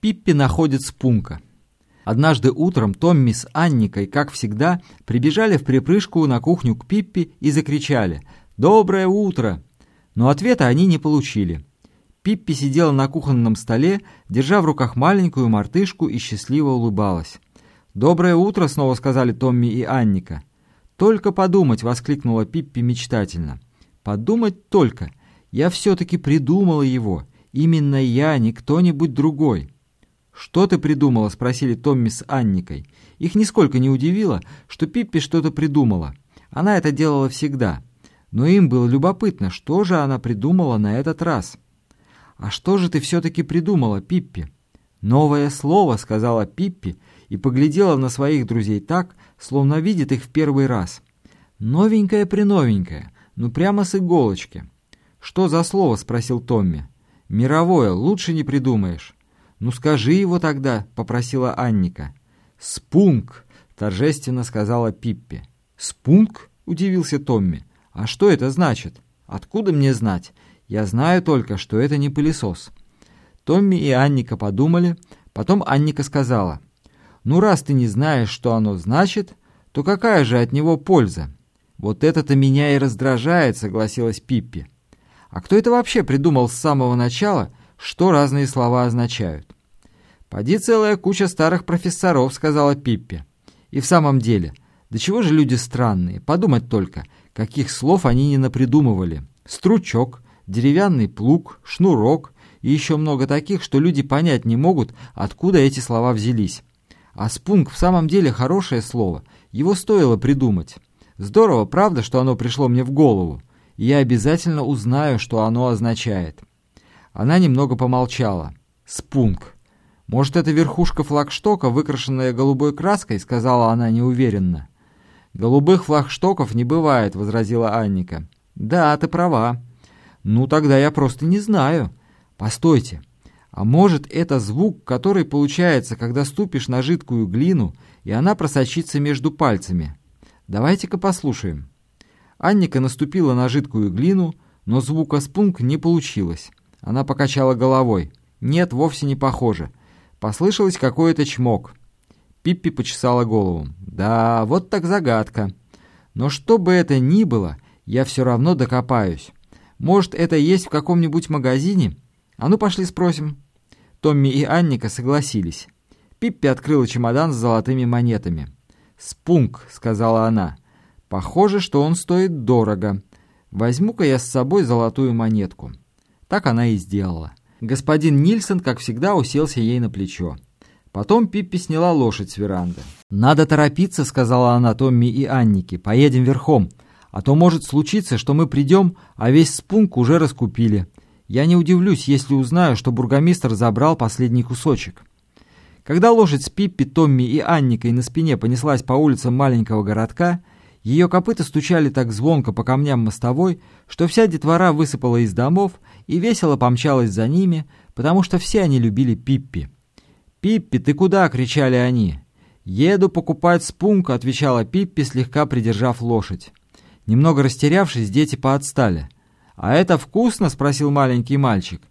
Пиппи находит спунка. Однажды утром Томми с Анникой, как всегда, прибежали в припрыжку на кухню к Пиппи и закричали «Доброе утро!». Но ответа они не получили. Пиппи сидела на кухонном столе, держа в руках маленькую мартышку и счастливо улыбалась. «Доброе утро!» — снова сказали Томми и Анника. «Только подумать!» — воскликнула Пиппи мечтательно. «Подумать только! Я все-таки придумала его! Именно я, не кто-нибудь другой!» «Что ты придумала?» — спросили Томми с Анникой. Их нисколько не удивило, что Пиппи что-то придумала. Она это делала всегда. Но им было любопытно, что же она придумала на этот раз. «А что же ты все-таки придумала, Пиппи?» «Новое слово», — сказала Пиппи, и поглядела на своих друзей так, словно видит их в первый раз. «Новенькое-приновенькое, ну прямо с иголочки». «Что за слово?» — спросил Томми. «Мировое, лучше не придумаешь». «Ну скажи его тогда», — попросила Анника. «Спунг», — торжественно сказала Пиппи. «Спунг?» — удивился Томми. «А что это значит? Откуда мне знать? Я знаю только, что это не пылесос». Томми и Анника подумали, потом Анника сказала. «Ну, раз ты не знаешь, что оно значит, то какая же от него польза?» «Вот это-то меня и раздражает», — согласилась Пиппи. «А кто это вообще придумал с самого начала, что разные слова означают. «Поди целая куча старых профессоров», — сказала Пиппи. «И в самом деле, да чего же люди странные, подумать только, каких слов они не напридумывали. Стручок, деревянный плуг, шнурок и еще много таких, что люди понять не могут, откуда эти слова взялись. А спунг в самом деле хорошее слово, его стоило придумать. Здорово, правда, что оно пришло мне в голову, и я обязательно узнаю, что оно означает». Она немного помолчала. «Спунг. Может, это верхушка флагштока, выкрашенная голубой краской?» — сказала она неуверенно. «Голубых флагштоков не бывает», — возразила Анника. «Да, ты права». «Ну, тогда я просто не знаю». «Постойте. А может, это звук, который получается, когда ступишь на жидкую глину, и она просочится между пальцами? Давайте-ка послушаем». Анника наступила на жидкую глину, но звука спунг не получилось. Она покачала головой. «Нет, вовсе не похоже. Послышалось какое-то чмок». Пиппи почесала голову. «Да, вот так загадка. Но что бы это ни было, я все равно докопаюсь. Может, это есть в каком-нибудь магазине? А ну, пошли спросим». Томми и Анника согласились. Пиппи открыла чемодан с золотыми монетами. «Спунг», — сказала она. «Похоже, что он стоит дорого. Возьму-ка я с собой золотую монетку». Так она и сделала. Господин Нильсон, как всегда, уселся ей на плечо. Потом Пиппи сняла лошадь с веранды. «Надо торопиться», — сказала она Томми и Аннике. «Поедем верхом. А то может случиться, что мы придем, а весь спунг уже раскупили. Я не удивлюсь, если узнаю, что бургомистр забрал последний кусочек». Когда лошадь с Пиппи, Томми и Анникой на спине понеслась по улицам маленького городка, ее копыта стучали так звонко по камням мостовой, что вся детвора высыпала из домов и весело помчалась за ними, потому что все они любили Пиппи. «Пиппи, ты куда?» — кричали они. «Еду покупать спунг», — отвечала Пиппи, слегка придержав лошадь. Немного растерявшись, дети поотстали. «А это вкусно?» — спросил маленький мальчик.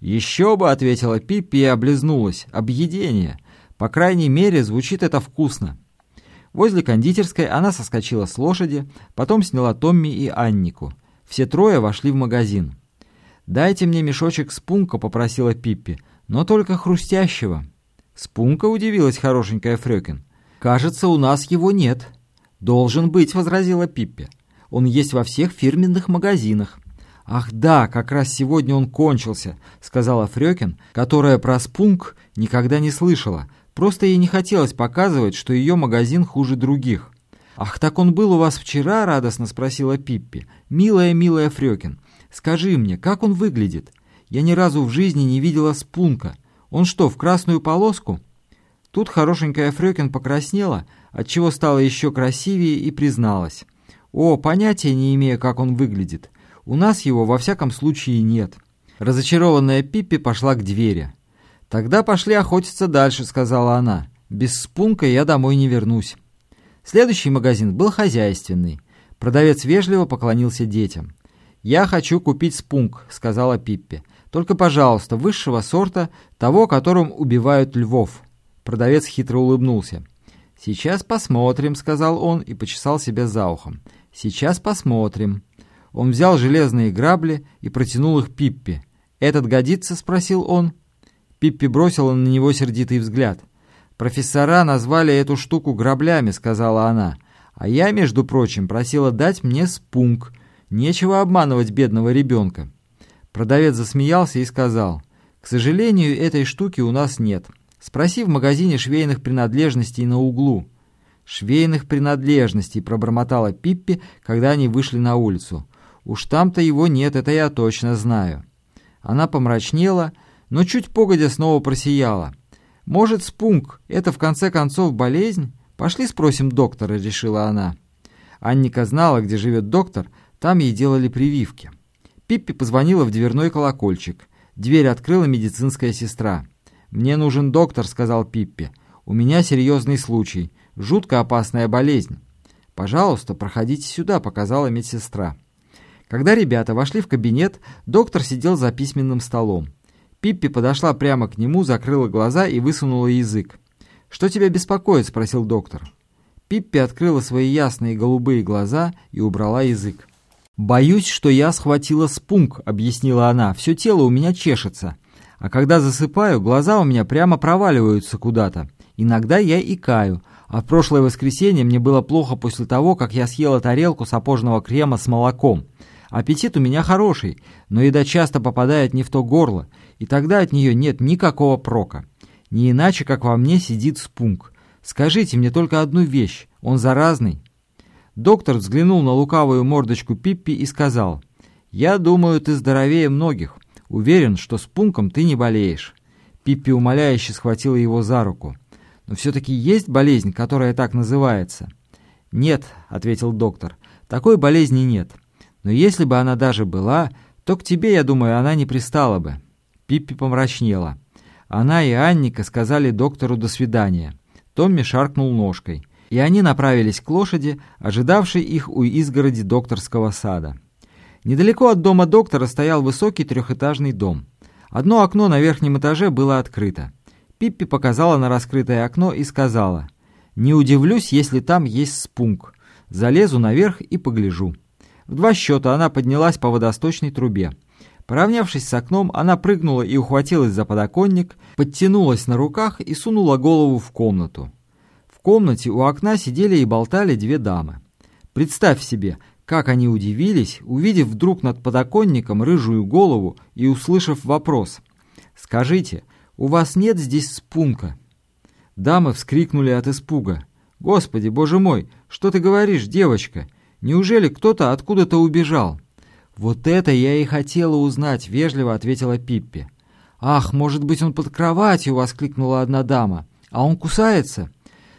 «Еще бы», — ответила Пиппи и облизнулась. «Объедение. По крайней мере, звучит это вкусно». Возле кондитерской она соскочила с лошади, потом сняла Томми и Аннику. Все трое вошли в магазин. «Дайте мне мешочек спунка», — попросила Пиппи, — «но только хрустящего». «Спунка?» — удивилась хорошенькая Фрёкин. «Кажется, у нас его нет». «Должен быть», — возразила Пиппи. «Он есть во всех фирменных магазинах». «Ах да, как раз сегодня он кончился», — сказала Фрёкин, которая про спунк никогда не слышала. Просто ей не хотелось показывать, что ее магазин хуже других. «Ах, так он был у вас вчера?» — радостно спросила Пиппи. «Милая, милая Фрёкин, Скажи мне, как он выглядит? Я ни разу в жизни не видела спунка. Он что, в красную полоску?» Тут хорошенькая Фрёкин покраснела, отчего стала еще красивее и призналась. «О, понятия не имею, как он выглядит. У нас его во всяком случае нет». Разочарованная Пиппи пошла к двери. «Тогда пошли охотиться дальше», — сказала она. «Без спунка я домой не вернусь». Следующий магазин был хозяйственный. Продавец вежливо поклонился детям. «Я хочу купить спунг», — сказала Пиппи. Только, пожалуйста, высшего сорта, того, которым убивают львов». Продавец хитро улыбнулся. «Сейчас посмотрим», — сказал он и почесал себя за ухом. «Сейчас посмотрим». Он взял железные грабли и протянул их Пиппи. «Этот годится?» — спросил он. Пиппи бросила на него сердитый взгляд. «Профессора назвали эту штуку граблями», — сказала она. «А я, между прочим, просила дать мне спунг. Нечего обманывать бедного ребенка». Продавец засмеялся и сказал, «К сожалению, этой штуки у нас нет. Спроси в магазине швейных принадлежностей на углу». «Швейных принадлежностей», — пробормотала Пиппи, когда они вышли на улицу. «Уж там-то его нет, это я точно знаю». Она помрачнела, но чуть погодя снова просияла. «Может, спунг — это в конце концов болезнь? Пошли спросим доктора», — решила она. Анника знала, где живет доктор, там ей делали прививки. Пиппи позвонила в дверной колокольчик. Дверь открыла медицинская сестра. «Мне нужен доктор», — сказал Пиппи. «У меня серьезный случай. Жутко опасная болезнь». «Пожалуйста, проходите сюда», — показала медсестра. Когда ребята вошли в кабинет, доктор сидел за письменным столом. Пиппи подошла прямо к нему, закрыла глаза и высунула язык. «Что тебя беспокоит?» — спросил доктор. Пиппи открыла свои ясные голубые глаза и убрала язык. «Боюсь, что я схватила спунг», — объяснила она. «Все тело у меня чешется. А когда засыпаю, глаза у меня прямо проваливаются куда-то. Иногда я икаю. А в прошлое воскресенье мне было плохо после того, как я съела тарелку сапожного крема с молоком. Аппетит у меня хороший, но еда часто попадает не в то горло, и тогда от нее нет никакого прока. Не иначе, как во мне сидит спунг. Скажите мне только одну вещь, он заразный?» Доктор взглянул на лукавую мордочку Пиппи и сказал, «Я думаю, ты здоровее многих. Уверен, что с пунком ты не болеешь». Пиппи умоляюще схватила его за руку. «Но все-таки есть болезнь, которая так называется?» «Нет», — ответил доктор, — «такой болезни нет. Но если бы она даже была, то к тебе, я думаю, она не пристала бы». Пиппи помрачнела. Она и Анника сказали доктору «до свидания». Томми шаркнул ножкой, и они направились к лошади, ожидавшей их у изгороди докторского сада. Недалеко от дома доктора стоял высокий трехэтажный дом. Одно окно на верхнем этаже было открыто. Пиппи показала на раскрытое окно и сказала, «Не удивлюсь, если там есть спунг. Залезу наверх и погляжу». В два счета она поднялась по водосточной трубе. Поравнявшись с окном, она прыгнула и ухватилась за подоконник, подтянулась на руках и сунула голову в комнату. В комнате у окна сидели и болтали две дамы. Представь себе, как они удивились, увидев вдруг над подоконником рыжую голову и услышав вопрос. «Скажите, у вас нет здесь спунка?» Дамы вскрикнули от испуга. «Господи, боже мой, что ты говоришь, девочка? Неужели кто-то откуда-то убежал?» «Вот это я и хотела узнать», — вежливо ответила Пиппи. «Ах, может быть, он под кроватью!» — воскликнула одна дама. «А он кусается?»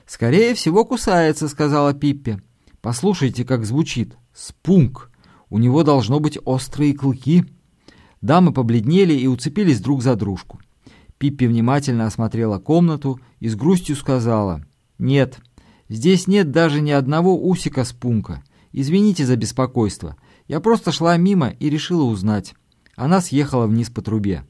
«Скорее всего, кусается», — сказала Пиппи. «Послушайте, как звучит. Спунг. У него должно быть острые клыки». Дамы побледнели и уцепились друг за дружку. Пиппи внимательно осмотрела комнату и с грустью сказала. «Нет, здесь нет даже ни одного усика спунка. Извините за беспокойство. Я просто шла мимо и решила узнать. Она съехала вниз по трубе.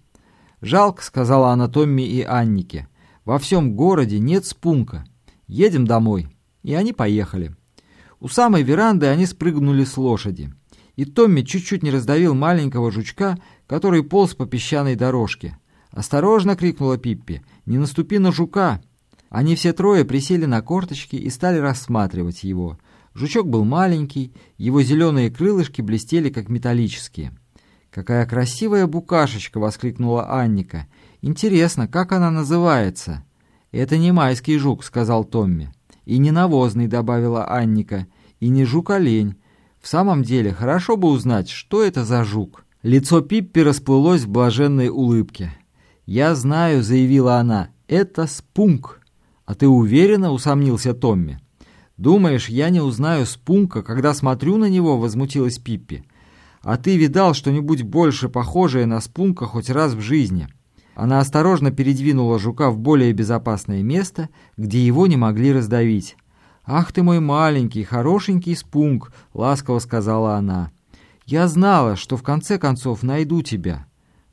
«Жалко», — сказала она Томми и Аннике. «Во всем городе нет спунка. Едем домой». И они поехали. У самой веранды они спрыгнули с лошади. И Томми чуть-чуть не раздавил маленького жучка, который полз по песчаной дорожке. «Осторожно!» — крикнула Пиппи. «Не наступи на жука!» Они все трое присели на корточки и стали рассматривать его. Жучок был маленький, его зеленые крылышки блестели, как металлические. «Какая красивая букашечка!» — воскликнула Анника. «Интересно, как она называется?» «Это не майский жук», — сказал Томми. «И не навозный», — добавила Анника. «И не жук-олень. В самом деле, хорошо бы узнать, что это за жук». Лицо Пиппи расплылось в блаженной улыбке. «Я знаю», — заявила она, — «это спунг». «А ты уверена?» — усомнился Томми. «Думаешь, я не узнаю Спунка, когда смотрю на него?» — возмутилась Пиппи. «А ты видал что-нибудь больше похожее на Спунка хоть раз в жизни?» Она осторожно передвинула жука в более безопасное место, где его не могли раздавить. «Ах ты мой маленький, хорошенький Спунк!» — ласково сказала она. «Я знала, что в конце концов найду тебя».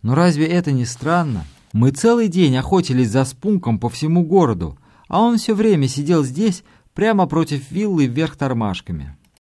Но разве это не странно? Мы целый день охотились за спунком по всему городу, а он все время сидел здесь, прямо против виллы вверх тормашками.